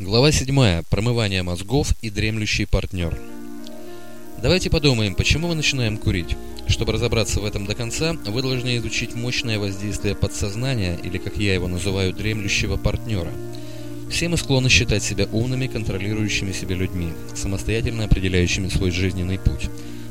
Глава 7. Промывание мозгов и дремлющий партнер. Давайте подумаем, почему мы начинаем курить. Чтобы разобраться в этом до конца, вы должны изучить мощное воздействие подсознания, или, как я его называю, дремлющего партнера. Все мы склонны считать себя умными, контролирующими себя людьми, самостоятельно определяющими свой жизненный путь.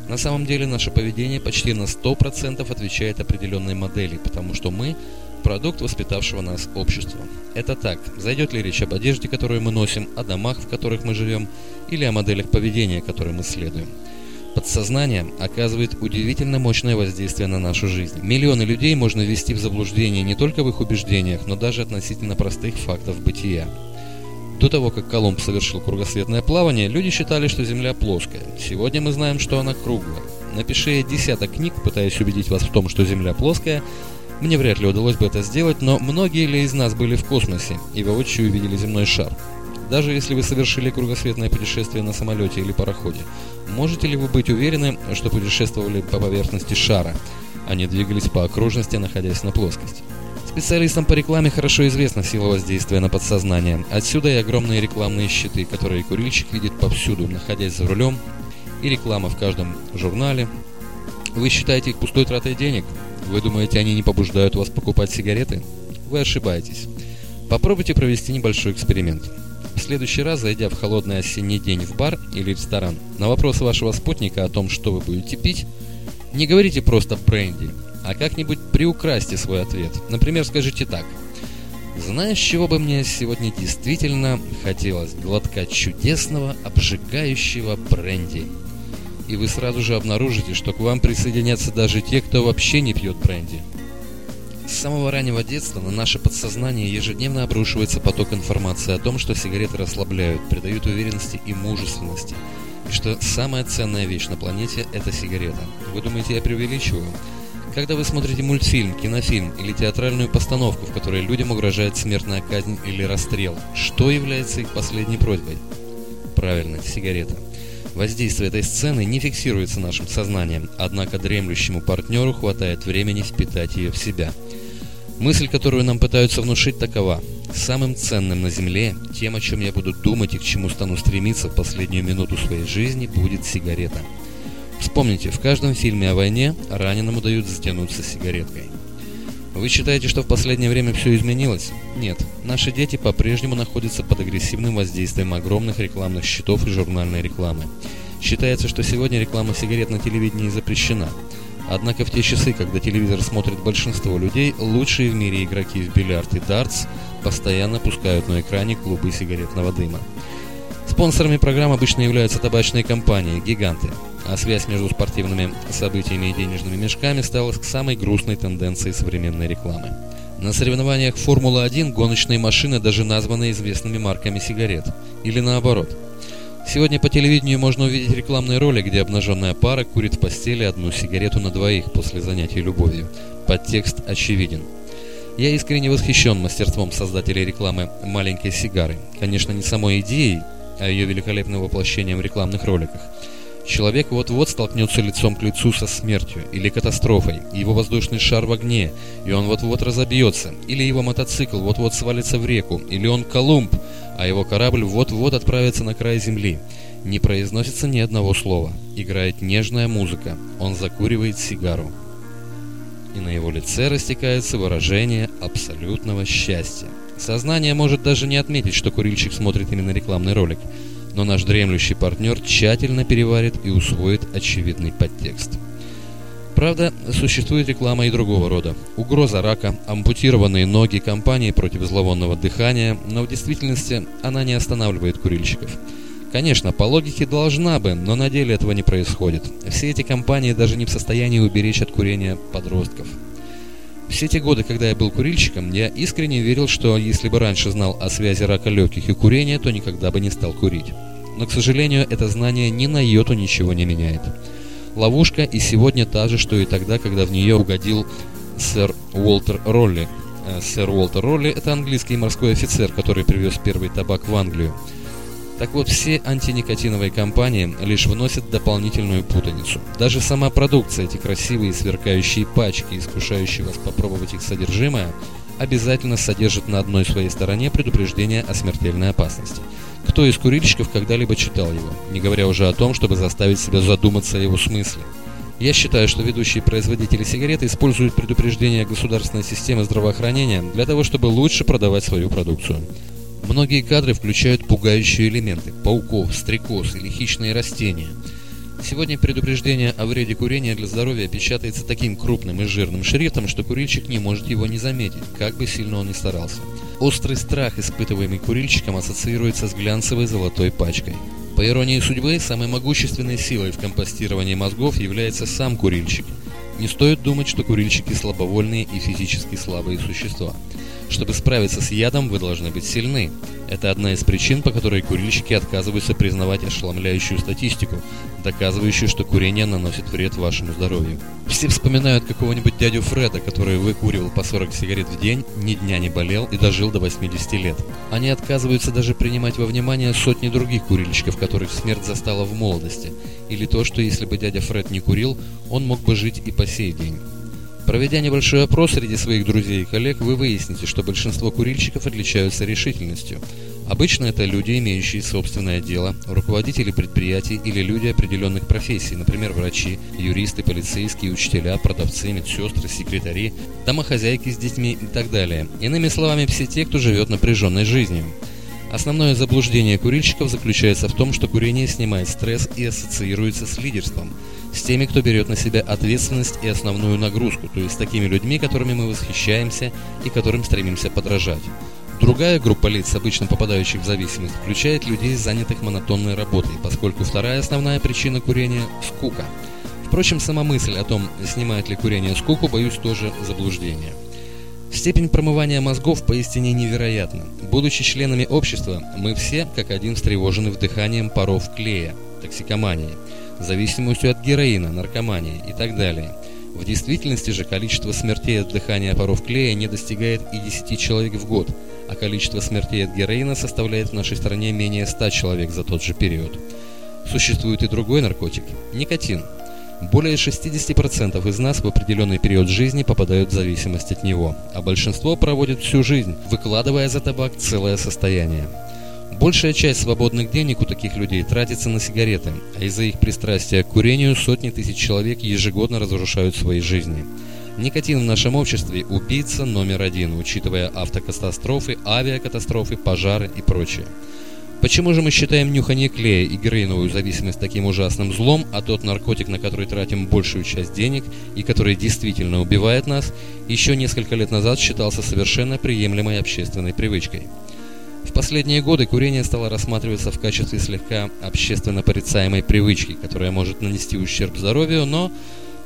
На самом деле наше поведение почти на 100% отвечает определенной модели, потому что мы продукт воспитавшего нас общества. Это так, зайдет ли речь об одежде, которую мы носим, о домах, в которых мы живем, или о моделях поведения, которым мы следуем. Подсознание оказывает удивительно мощное воздействие на нашу жизнь. Миллионы людей можно ввести в заблуждение не только в их убеждениях, но даже относительно простых фактов бытия. До того, как Колумб совершил кругосветное плавание, люди считали, что Земля плоская. Сегодня мы знаем, что она круглая. Напиши десяток книг, пытаясь убедить вас в том, что Земля плоская, мне вряд ли удалось бы это сделать, но многие ли из нас были в космосе и воочию увидели земной шар? Даже если вы совершили кругосветное путешествие на самолете или пароходе, можете ли вы быть уверены, что путешествовали по поверхности шара, а не двигались по окружности, находясь на плоскости? Специалистам по рекламе хорошо известна сила воздействия на подсознание. Отсюда и огромные рекламные щиты, которые курильщик видит повсюду, находясь за рулем, и реклама в каждом журнале. Вы считаете их пустой тратой денег? Вы думаете, они не побуждают вас покупать сигареты? Вы ошибаетесь. Попробуйте провести небольшой эксперимент. В следующий раз, зайдя в холодный осенний день в бар или ресторан, на вопрос вашего спутника о том, что вы будете пить, не говорите просто бренди, а как-нибудь приукрасьте свой ответ. Например, скажите так. Знаешь, чего бы мне сегодня действительно хотелось? Глотка чудесного, обжигающего бренди и вы сразу же обнаружите, что к вам присоединятся даже те, кто вообще не пьет бренди. С самого раннего детства на наше подсознание ежедневно обрушивается поток информации о том, что сигареты расслабляют, придают уверенности и мужественности, и что самая ценная вещь на планете – это сигарета. Вы думаете, я преувеличиваю? Когда вы смотрите мультфильм, кинофильм или театральную постановку, в которой людям угрожает смертная казнь или расстрел, что является их последней просьбой? Правильно, сигарета. Воздействие этой сцены не фиксируется нашим сознанием, однако дремлющему партнеру хватает времени впитать ее в себя. Мысль, которую нам пытаются внушить, такова. Самым ценным на Земле, тем, о чем я буду думать и к чему стану стремиться в последнюю минуту своей жизни, будет сигарета. Вспомните, в каждом фильме о войне раненому дают затянуться сигареткой. Вы считаете, что в последнее время все изменилось? Нет. Наши дети по-прежнему находятся под агрессивным воздействием огромных рекламных щитов и журнальной рекламы. Считается, что сегодня реклама сигарет на телевидении запрещена. Однако в те часы, когда телевизор смотрит большинство людей, лучшие в мире игроки в бильярд и дартс постоянно пускают на экране клубы сигаретного дыма. Спонсорами программ обычно являются табачные компании, гиганты а связь между спортивными событиями и денежными мешками стала самой грустной тенденцией современной рекламы. На соревнованиях Формула-1 гоночные машины даже названы известными марками сигарет. Или наоборот. Сегодня по телевидению можно увидеть рекламные роли, где обнаженная пара курит в постели одну сигарету на двоих после занятий любовью. Подтекст очевиден. Я искренне восхищен мастерством создателей рекламы «маленькой сигары». Конечно, не самой идеей, а ее великолепным воплощением в рекламных роликах – Человек вот-вот столкнется лицом к лицу со смертью или катастрофой, его воздушный шар в огне, и он вот-вот разобьется, или его мотоцикл вот-вот свалится в реку, или он Колумб, а его корабль вот-вот отправится на край земли. Не произносится ни одного слова. Играет нежная музыка. Он закуривает сигару. И на его лице растекается выражение абсолютного счастья. Сознание может даже не отметить, что курильщик смотрит именно рекламный ролик – но наш дремлющий партнер тщательно переварит и усвоит очевидный подтекст. Правда, существует реклама и другого рода. Угроза рака, ампутированные ноги, компании против зловонного дыхания, но в действительности она не останавливает курильщиков. Конечно, по логике должна бы, но на деле этого не происходит. Все эти компании даже не в состоянии уберечь от курения подростков. Все те годы, когда я был курильщиком, я искренне верил, что если бы раньше знал о связи рака легких и курения, то никогда бы не стал курить. Но, к сожалению, это знание ни на йоту ничего не меняет. Ловушка и сегодня та же, что и тогда, когда в нее угодил сэр Уолтер Ролли. Э, сэр Уолтер Ролли – это английский морской офицер, который привез первый табак в Англию. Так вот, все антиникотиновые компании лишь вносят дополнительную путаницу. Даже сама продукция, эти красивые сверкающие пачки, искушающие вас попробовать их содержимое, обязательно содержит на одной своей стороне предупреждение о смертельной опасности – никто из курильщиков когда-либо читал его, не говоря уже о том, чтобы заставить себя задуматься о его смысле. Я считаю, что ведущие производители сигарет используют предупреждения государственной системы здравоохранения для того, чтобы лучше продавать свою продукцию. Многие кадры включают пугающие элементы – пауков, стрекоз или хищные растения. Сегодня предупреждение о вреде курения для здоровья печатается таким крупным и жирным шрифтом, что курильщик не может его не заметить, как бы сильно он ни старался. Острый страх, испытываемый курильщиком, ассоциируется с глянцевой золотой пачкой. По иронии судьбы, самой могущественной силой в компостировании мозгов является сам курильщик. Не стоит думать, что курильщики слабовольные и физически слабые существа – чтобы справиться с ядом, вы должны быть сильны. Это одна из причин, по которой курильщики отказываются признавать ошеломляющую статистику, доказывающую, что курение наносит вред вашему здоровью. Все вспоминают какого-нибудь дядю Фреда, который выкуривал по 40 сигарет в день, ни дня не болел и дожил до 80 лет. Они отказываются даже принимать во внимание сотни других курильщиков, которых смерть застала в молодости, или то, что если бы дядя Фред не курил, он мог бы жить и по сей день. Проведя небольшой опрос среди своих друзей и коллег, вы выясните, что большинство курильщиков отличаются решительностью. Обычно это люди, имеющие собственное дело, руководители предприятий или люди определенных профессий, например, врачи, юристы, полицейские, учителя, продавцы, медсестры, секретари, домохозяйки с детьми и так далее. Иными словами, все те, кто живет напряженной жизнью. Основное заблуждение курильщиков заключается в том, что курение снимает стресс и ассоциируется с лидерством – с теми, кто берет на себя ответственность и основную нагрузку, то есть с такими людьми, которыми мы восхищаемся и которым стремимся подражать. Другая группа лиц, обычно попадающих в зависимость, включает людей, занятых монотонной работой, поскольку вторая основная причина курения – скука. Впрочем, сама мысль о том, снимает ли курение скуку, боюсь, тоже заблуждение. Степень промывания мозгов поистине невероятна. Будучи членами общества, мы все, как один, встревожены вдыханием паров клея, токсикоманией зависимостью от героина, наркомании и так далее. В действительности же количество смертей от дыхания паров клея не достигает и 10 человек в год, а количество смертей от героина составляет в нашей стране менее 100 человек за тот же период. Существует и другой наркотик – никотин. Более 60% из нас в определенный период жизни попадают в зависимость от него, а большинство проводит всю жизнь, выкладывая за табак целое состояние. Большая часть свободных денег у таких людей тратится на сигареты, а из-за их пристрастия к курению сотни тысяч человек ежегодно разрушают свои жизни. Никотин в нашем обществе – убийца номер один, учитывая автокатастрофы, авиакатастрофы, пожары и прочее. Почему же мы считаем нюхание клея и героиновую зависимость таким ужасным злом, а тот наркотик, на который тратим большую часть денег и который действительно убивает нас, еще несколько лет назад считался совершенно приемлемой общественной привычкой? В последние годы курение стало рассматриваться в качестве слегка общественно порицаемой привычки, которая может нанести ущерб здоровью, но,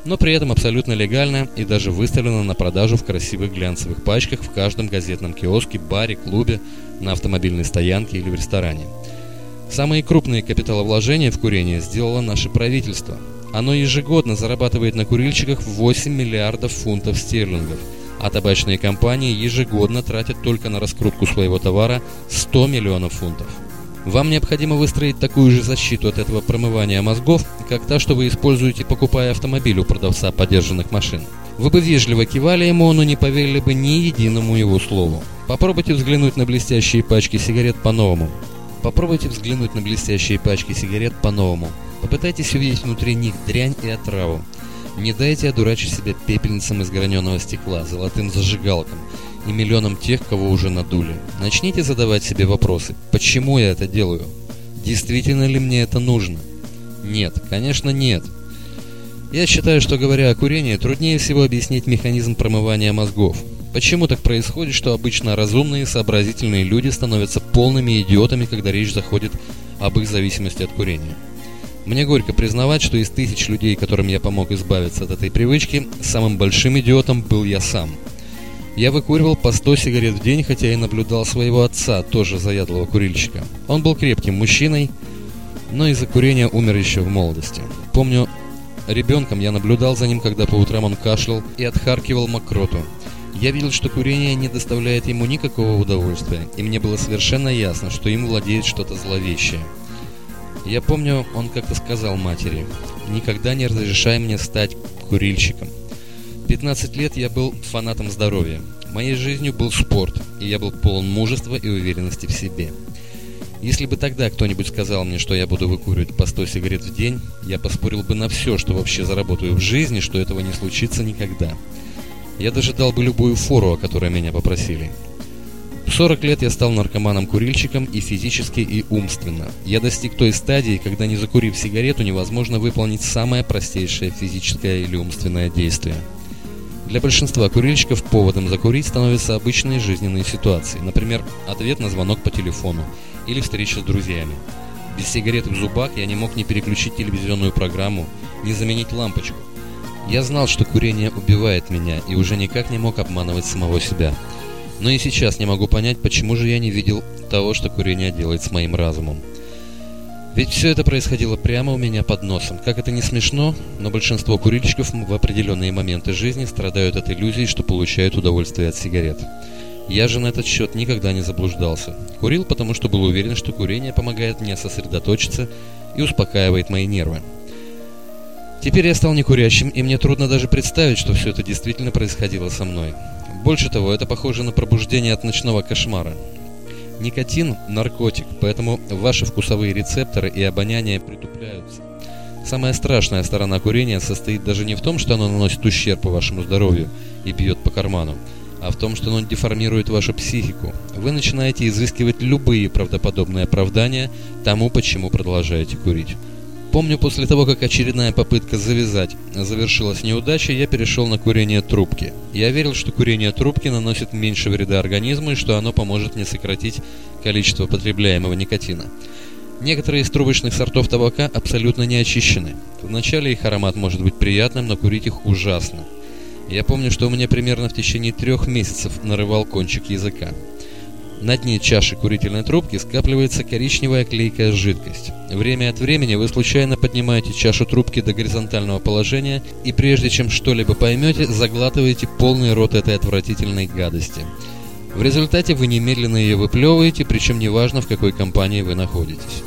но при этом абсолютно легально и даже выставлена на продажу в красивых глянцевых пачках в каждом газетном киоске, баре, клубе, на автомобильной стоянке или в ресторане. Самые крупные капиталовложения в курение сделало наше правительство. Оно ежегодно зарабатывает на курильщиках 8 миллиардов фунтов стерлингов – а табачные компании ежегодно тратят только на раскрутку своего товара 100 миллионов фунтов. Вам необходимо выстроить такую же защиту от этого промывания мозгов, как та, что вы используете, покупая автомобиль у продавца подержанных машин. Вы бы вежливо кивали ему, но не поверили бы ни единому его слову. Попробуйте взглянуть на блестящие пачки сигарет по-новому. Попробуйте взглянуть на блестящие пачки сигарет по-новому. Попытайтесь увидеть внутри них дрянь и отраву. Не дайте одурачить себя пепельницам из граненого стекла, золотым зажигалкам и миллионам тех, кого уже надули. Начните задавать себе вопросы. Почему я это делаю? Действительно ли мне это нужно? Нет, конечно нет. Я считаю, что говоря о курении, труднее всего объяснить механизм промывания мозгов. Почему так происходит, что обычно разумные, сообразительные люди становятся полными идиотами, когда речь заходит об их зависимости от курения? Мне горько признавать, что из тысяч людей, которым я помог избавиться от этой привычки, самым большим идиотом был я сам. Я выкуривал по 100 сигарет в день, хотя и наблюдал своего отца, тоже заядлого курильщика. Он был крепким мужчиной, но из-за курения умер еще в молодости. Помню, ребенком я наблюдал за ним, когда по утрам он кашлял и отхаркивал мокроту. Я видел, что курение не доставляет ему никакого удовольствия, и мне было совершенно ясно, что им владеет что-то зловещее – я помню, он как-то сказал матери, «Никогда не разрешай мне стать курильщиком». 15 лет я был фанатом здоровья. Моей жизнью был спорт, и я был полон мужества и уверенности в себе. Если бы тогда кто-нибудь сказал мне, что я буду выкуривать по 100 сигарет в день, я поспорил бы на все, что вообще заработаю в жизни, что этого не случится никогда. Я даже дал бы любую фору, о которой меня попросили. В 40 лет я стал наркоманом-курильщиком и физически, и умственно. Я достиг той стадии, когда не закурив сигарету, невозможно выполнить самое простейшее физическое или умственное действие. Для большинства курильщиков поводом закурить становятся обычные жизненные ситуации, например, ответ на звонок по телефону или встреча с друзьями. Без сигареты в зубах я не мог ни переключить телевизионную программу, ни заменить лампочку. Я знал, что курение убивает меня, и уже никак не мог обманывать самого себя. Но и сейчас не могу понять, почему же я не видел того, что курение делает с моим разумом. Ведь все это происходило прямо у меня под носом. Как это не смешно, но большинство курильщиков в определенные моменты жизни страдают от иллюзии, что получают удовольствие от сигарет. Я же на этот счет никогда не заблуждался. Курил, потому что был уверен, что курение помогает мне сосредоточиться и успокаивает мои нервы. Теперь я стал некурящим, и мне трудно даже представить, что все это действительно происходило со мной. Больше того, это похоже на пробуждение от ночного кошмара. Никотин – наркотик, поэтому ваши вкусовые рецепторы и обоняние притупляются. Самая страшная сторона курения состоит даже не в том, что оно наносит ущерб вашему здоровью и бьет по карману, а в том, что оно деформирует вашу психику. Вы начинаете изыскивать любые правдоподобные оправдания тому, почему продолжаете курить. Помню, после того, как очередная попытка завязать завершилась неудачей, я перешел на курение трубки. Я верил, что курение трубки наносит меньше вреда организму и что оно поможет мне сократить количество потребляемого никотина. Некоторые из трубочных сортов табака абсолютно не очищены. Вначале их аромат может быть приятным, но курить их ужасно. Я помню, что у меня примерно в течение трех месяцев нарывал кончик языка. На дне чаши курительной трубки скапливается коричневая клейкая жидкость. Время от времени вы случайно поднимаете чашу трубки до горизонтального положения и прежде чем что-либо поймете, заглатываете полный рот этой отвратительной гадости. В результате вы немедленно ее выплевываете, причем неважно в какой компании вы находитесь.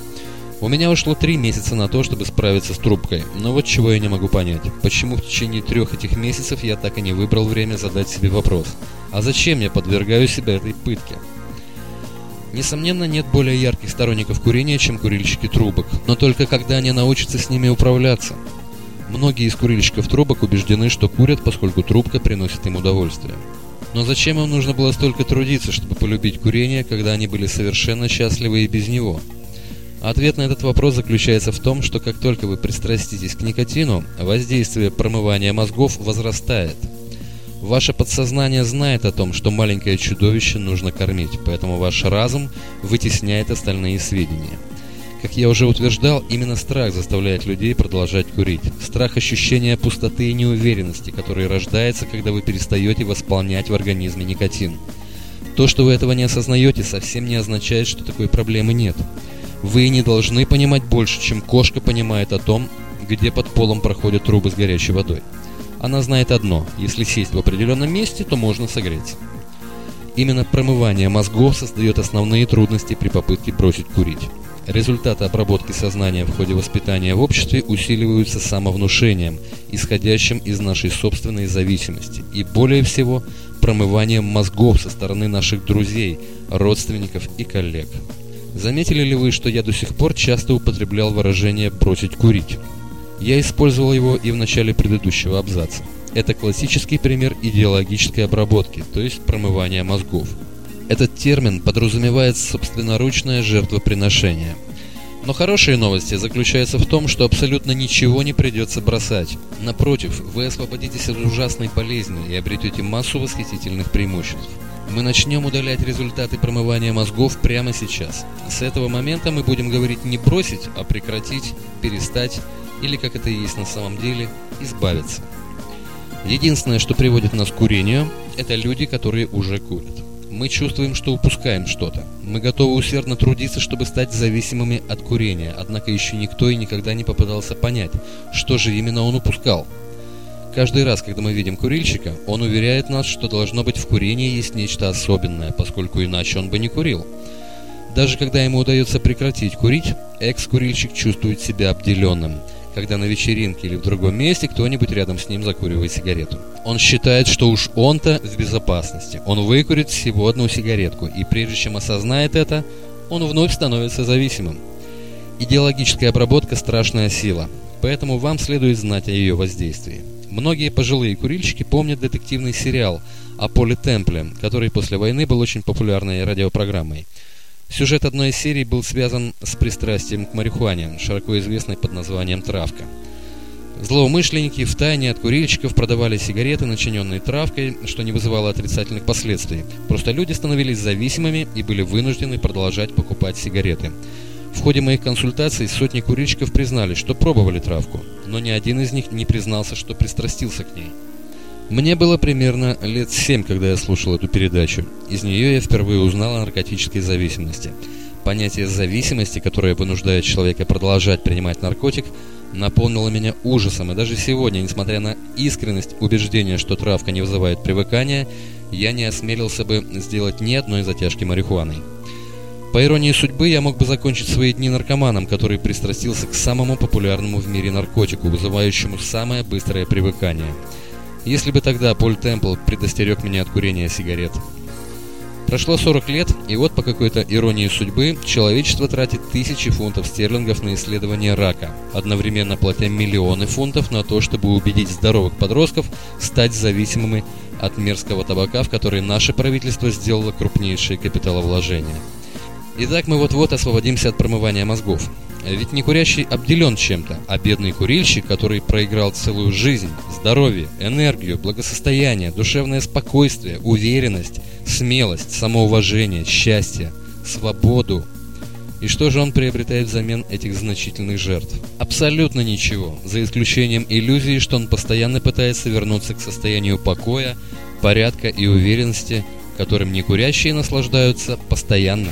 У меня ушло три месяца на то, чтобы справиться с трубкой, но вот чего я не могу понять. Почему в течение трех этих месяцев я так и не выбрал время задать себе вопрос. А зачем я подвергаю себя этой пытке? Несомненно, нет более ярких сторонников курения, чем курильщики трубок, но только когда они научатся с ними управляться. Многие из курильщиков трубок убеждены, что курят, поскольку трубка приносит им удовольствие. Но зачем им нужно было столько трудиться, чтобы полюбить курение, когда они были совершенно счастливы и без него? Ответ на этот вопрос заключается в том, что как только вы пристраститесь к никотину, воздействие промывания мозгов возрастает – Ваше подсознание знает о том, что маленькое чудовище нужно кормить, поэтому ваш разум вытесняет остальные сведения. Как я уже утверждал, именно страх заставляет людей продолжать курить. Страх ощущения пустоты и неуверенности, который рождается, когда вы перестаете восполнять в организме никотин. То, что вы этого не осознаете, совсем не означает, что такой проблемы нет. Вы не должны понимать больше, чем кошка понимает о том, где под полом проходят трубы с горячей водой. Она знает одно – если сесть в определенном месте, то можно согреться. Именно промывание мозгов создает основные трудности при попытке бросить курить. Результаты обработки сознания в ходе воспитания в обществе усиливаются самовнушением, исходящим из нашей собственной зависимости, и более всего промыванием мозгов со стороны наших друзей, родственников и коллег. Заметили ли вы, что я до сих пор часто употреблял выражение «бросить курить»? Я использовал его и в начале предыдущего абзаца. Это классический пример идеологической обработки, то есть промывания мозгов. Этот термин подразумевает собственноручное жертвоприношение. Но хорошие новости заключаются в том, что абсолютно ничего не придется бросать. Напротив, вы освободитесь от ужасной болезни и обретете массу восхитительных преимуществ. Мы начнем удалять результаты промывания мозгов прямо сейчас. С этого момента мы будем говорить не бросить, а прекратить, перестать или, как это и есть на самом деле, избавиться. Единственное, что приводит нас к курению, это люди, которые уже курят. Мы чувствуем, что упускаем что-то. Мы готовы усердно трудиться, чтобы стать зависимыми от курения, однако еще никто и никогда не попытался понять, что же именно он упускал. Каждый раз, когда мы видим курильщика, он уверяет нас, что должно быть в курении есть нечто особенное, поскольку иначе он бы не курил. Даже когда ему удается прекратить курить, экс-курильщик чувствует себя обделенным – когда на вечеринке или в другом месте кто-нибудь рядом с ним закуривает сигарету. Он считает, что уж он-то в безопасности. Он выкурит всего одну сигаретку, и прежде чем осознает это, он вновь становится зависимым. Идеологическая обработка – страшная сила, поэтому вам следует знать о ее воздействии. Многие пожилые курильщики помнят детективный сериал о Поле Темпле, который после войны был очень популярной радиопрограммой. Сюжет одной из серий был связан с пристрастием к марихуане, широко известной под названием «травка». Злоумышленники в тайне от курильщиков продавали сигареты, начиненные травкой, что не вызывало отрицательных последствий. Просто люди становились зависимыми и были вынуждены продолжать покупать сигареты. В ходе моих консультаций сотни курильщиков признали, что пробовали травку, но ни один из них не признался, что пристрастился к ней. Мне было примерно лет семь, когда я слушал эту передачу. Из нее я впервые узнал о наркотической зависимости. Понятие зависимости, которое вынуждает человека продолжать принимать наркотик, наполнило меня ужасом, и даже сегодня, несмотря на искренность убеждения, что травка не вызывает привыкания, я не осмелился бы сделать ни одной затяжки марихуаной. По иронии судьбы, я мог бы закончить свои дни наркоманом, который пристрастился к самому популярному в мире наркотику, вызывающему самое быстрое привыкание. Если бы тогда Поль Темпл предостерег меня от курения сигарет. Прошло 40 лет, и вот по какой-то иронии судьбы человечество тратит тысячи фунтов стерлингов на исследование рака, одновременно платя миллионы фунтов на то, чтобы убедить здоровых подростков стать зависимыми от мерзкого табака, в который наше правительство сделало крупнейшие капиталовложения. Итак, мы вот-вот освободимся от промывания мозгов. Ведь не курящий обделен чем-то, а бедный курильщик, который проиграл целую жизнь, здоровье, энергию, благосостояние, душевное спокойствие, уверенность, смелость, самоуважение, счастье, свободу. И что же он приобретает взамен этих значительных жертв? Абсолютно ничего, за исключением иллюзии, что он постоянно пытается вернуться к состоянию покоя, порядка и уверенности, которым некурящие наслаждаются постоянно.